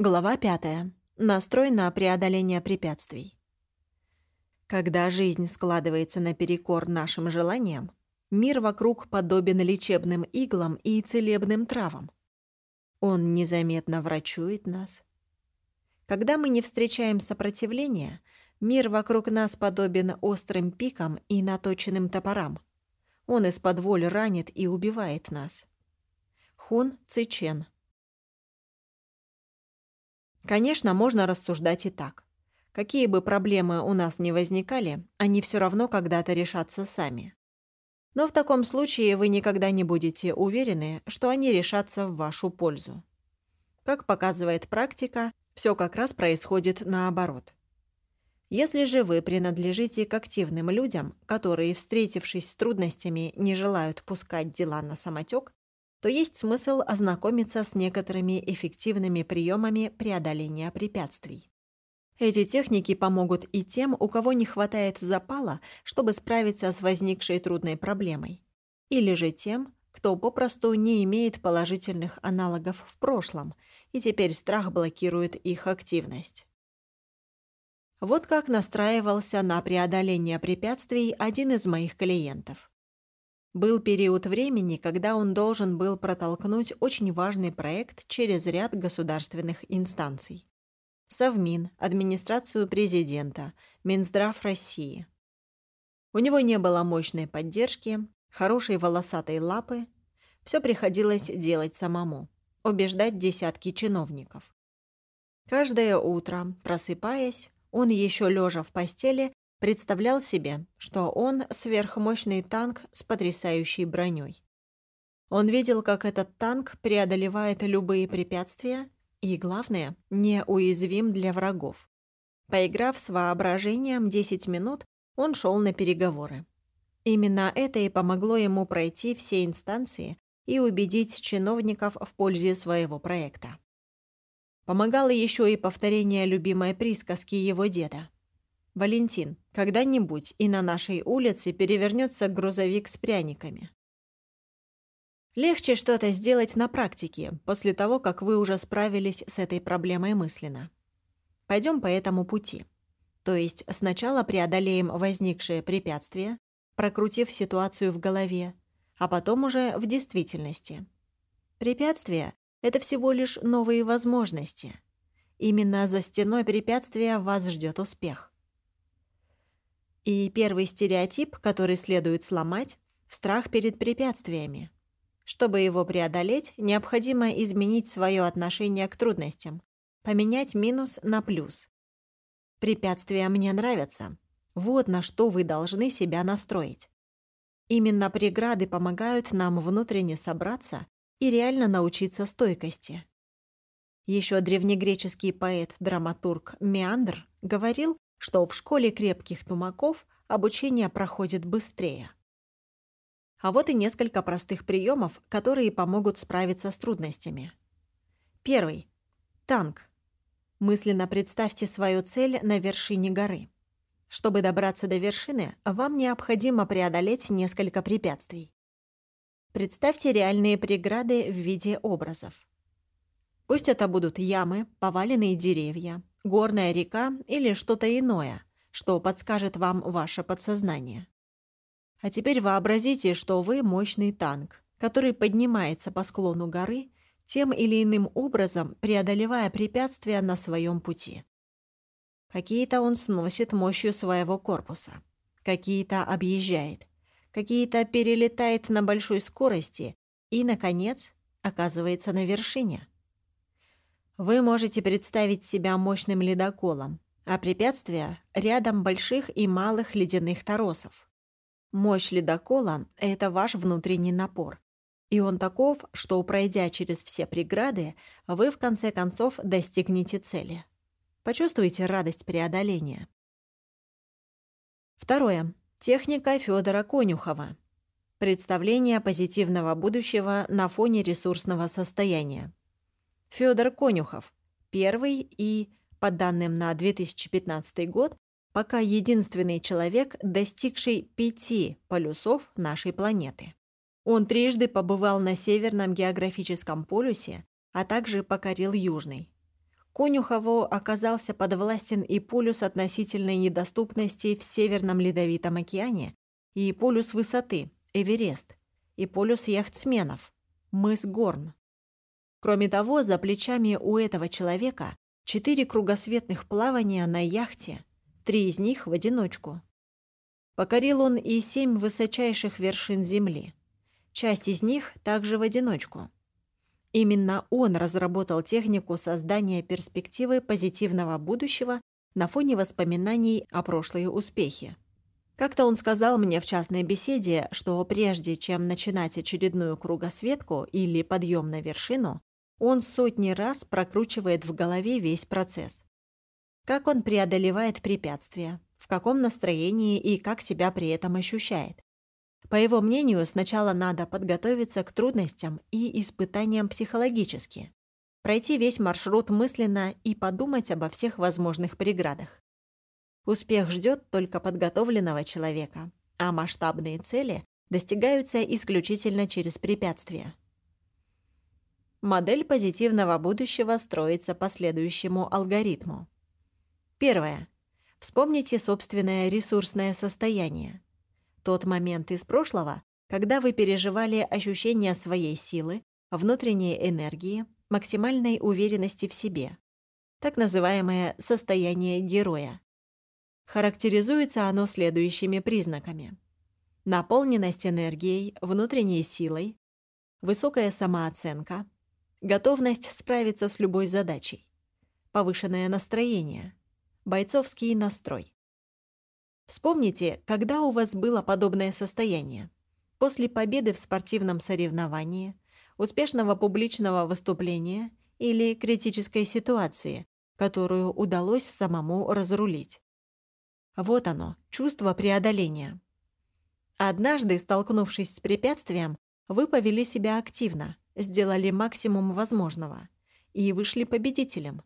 Глава 5. Настрой на преодоление препятствий. Когда жизнь складывается наперекор нашим желаниям, мир вокруг подобен лечебным иглам и целебным травам. Он незаметно врачует нас. Когда мы не встречаем сопротивления, мир вокруг нас подобен острым пикам и наточенным топорам. Он из-под воли ранит и убивает нас. Хун Цичен – Конечно, можно рассуждать и так. Какие бы проблемы у нас ни возникали, они все равно когда-то решатся сами. Но в таком случае вы никогда не будете уверены, что они решатся в вашу пользу. Как показывает практика, все как раз происходит наоборот. Если же вы принадлежите к активным людям, которые, встретившись с трудностями, не желают пускать дела на самотек, то есть смысл ознакомиться с некоторыми эффективными приемами преодоления препятствий. Эти техники помогут и тем, у кого не хватает запала, чтобы справиться с возникшей трудной проблемой, или же тем, кто попросту не имеет положительных аналогов в прошлом, и теперь страх блокирует их активность. Вот как настраивался на преодоление препятствий один из моих клиентов. Был период времени, когда он должен был протолкнуть очень важный проект через ряд государственных инстанций. Совмин, администрацию президента, Минздрав России. У него не было мощной поддержки, хорошей волосатой лапы. Все приходилось делать самому, убеждать десятки чиновников. Каждое утро, просыпаясь, он еще лежа в постели представлял себе, что он сверхмощный танк с потрясающей броней. Он видел, как этот танк преодолевает любые препятствия и, главное, неуязвим для врагов. Поиграв с воображением 10 минут, он шел на переговоры. Именно это и помогло ему пройти все инстанции и убедить чиновников в пользе своего проекта. Помогало еще и повторение любимой присказки его деда. «Валентин, когда-нибудь и на нашей улице перевернется грузовик с пряниками». Легче что-то сделать на практике, после того, как вы уже справились с этой проблемой мысленно. Пойдем по этому пути. То есть сначала преодолеем возникшее препятствие, прокрутив ситуацию в голове, а потом уже в действительности. Препятствия — это всего лишь новые возможности. Именно за стеной препятствия вас ждет успех. И первый стереотип, который следует сломать – страх перед препятствиями. Чтобы его преодолеть, необходимо изменить свое отношение к трудностям, поменять минус на плюс. Препятствия мне нравятся. Вот на что вы должны себя настроить. Именно преграды помогают нам внутренне собраться и реально научиться стойкости. Еще древнегреческий поэт-драматург Меандр говорил, что в школе крепких тумаков обучение проходит быстрее. А вот и несколько простых приемов, которые помогут справиться с трудностями. Первый. Танк. Мысленно представьте свою цель на вершине горы. Чтобы добраться до вершины, вам необходимо преодолеть несколько препятствий. Представьте реальные преграды в виде образов. Пусть это будут ямы, поваленные деревья, горная река или что-то иное, что подскажет вам ваше подсознание. А теперь вообразите, что вы мощный танк, который поднимается по склону горы, тем или иным образом преодолевая препятствия на своем пути. Какие-то он сносит мощью своего корпуса, какие-то объезжает, какие-то перелетает на большой скорости и, наконец, оказывается на вершине. Вы можете представить себя мощным ледоколом, а препятствия — рядом больших и малых ледяных торосов. Мощь ледокола — это ваш внутренний напор. И он таков, что, пройдя через все преграды, вы в конце концов достигнете цели. Почувствуйте радость преодоления. Второе. Техника Федора Конюхова. Представление позитивного будущего на фоне ресурсного состояния. Федор Конюхов, первый и, по данным на 2015 год, пока единственный человек, достигший пяти полюсов нашей планеты. Он трижды побывал на Северном географическом полюсе, а также покорил Южный. Конюхову оказался подвластен и полюс относительной недоступности в Северном Ледовитом океане, и полюс высоты, Эверест, и полюс яхтсменов, мыс Горн. Кроме того, за плечами у этого человека четыре кругосветных плавания на яхте, три из них в одиночку. Покорил он и семь высочайших вершин Земли. Часть из них также в одиночку. Именно он разработал технику создания перспективы позитивного будущего на фоне воспоминаний о прошлые успехи. Как-то он сказал мне в частной беседе, что прежде чем начинать очередную кругосветку или подъем на вершину, он сотни раз прокручивает в голове весь процесс. Как он преодолевает препятствия, в каком настроении и как себя при этом ощущает. По его мнению, сначала надо подготовиться к трудностям и испытаниям психологически, пройти весь маршрут мысленно и подумать обо всех возможных преградах. Успех ждет только подготовленного человека, а масштабные цели достигаются исключительно через препятствия. Модель позитивного будущего строится по следующему алгоритму. Первое. Вспомните собственное ресурсное состояние. Тот момент из прошлого, когда вы переживали ощущение своей силы, внутренней энергии, максимальной уверенности в себе. Так называемое состояние героя. Характеризуется оно следующими признаками. Наполненность энергией, внутренней силой, высокая самооценка, готовность справиться с любой задачей, повышенное настроение, бойцовский настрой. Вспомните, когда у вас было подобное состояние. После победы в спортивном соревновании, успешного публичного выступления или критической ситуации, которую удалось самому разрулить. Вот оно, чувство преодоления. Однажды, столкнувшись с препятствием, вы повели себя активно, сделали максимум возможного и вышли победителем.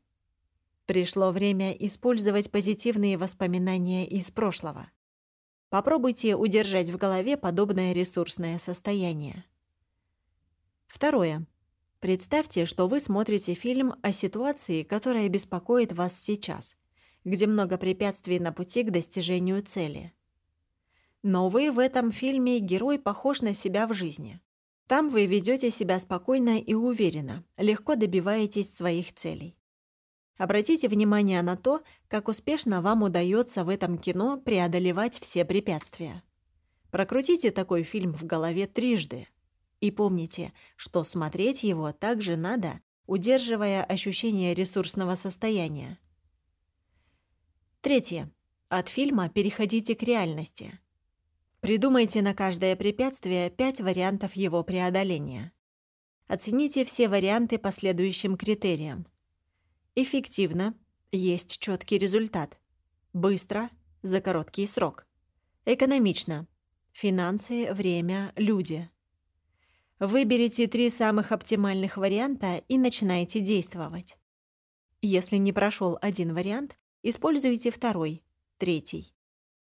Пришло время использовать позитивные воспоминания из прошлого. Попробуйте удержать в голове подобное ресурсное состояние. Второе. Представьте, что вы смотрите фильм о ситуации, которая беспокоит вас сейчас – где много препятствий на пути к достижению цели. Но вы в этом фильме герой похож на себя в жизни. Там вы ведете себя спокойно и уверенно, легко добиваетесь своих целей. Обратите внимание на то, как успешно вам удается в этом кино преодолевать все препятствия. Прокрутите такой фильм в голове трижды. И помните, что смотреть его также надо, удерживая ощущение ресурсного состояния. Третье. От фильма переходите к реальности. Придумайте на каждое препятствие пять вариантов его преодоления. Оцените все варианты по следующим критериям. Эффективно – есть четкий результат. Быстро – за короткий срок. Экономично – финансы, время, люди. Выберите три самых оптимальных варианта и начинайте действовать. Если не прошел один вариант, Используйте второй, третий.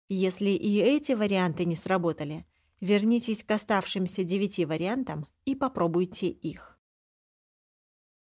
Если и эти варианты не сработали, вернитесь к оставшимся девяти вариантам и попробуйте их.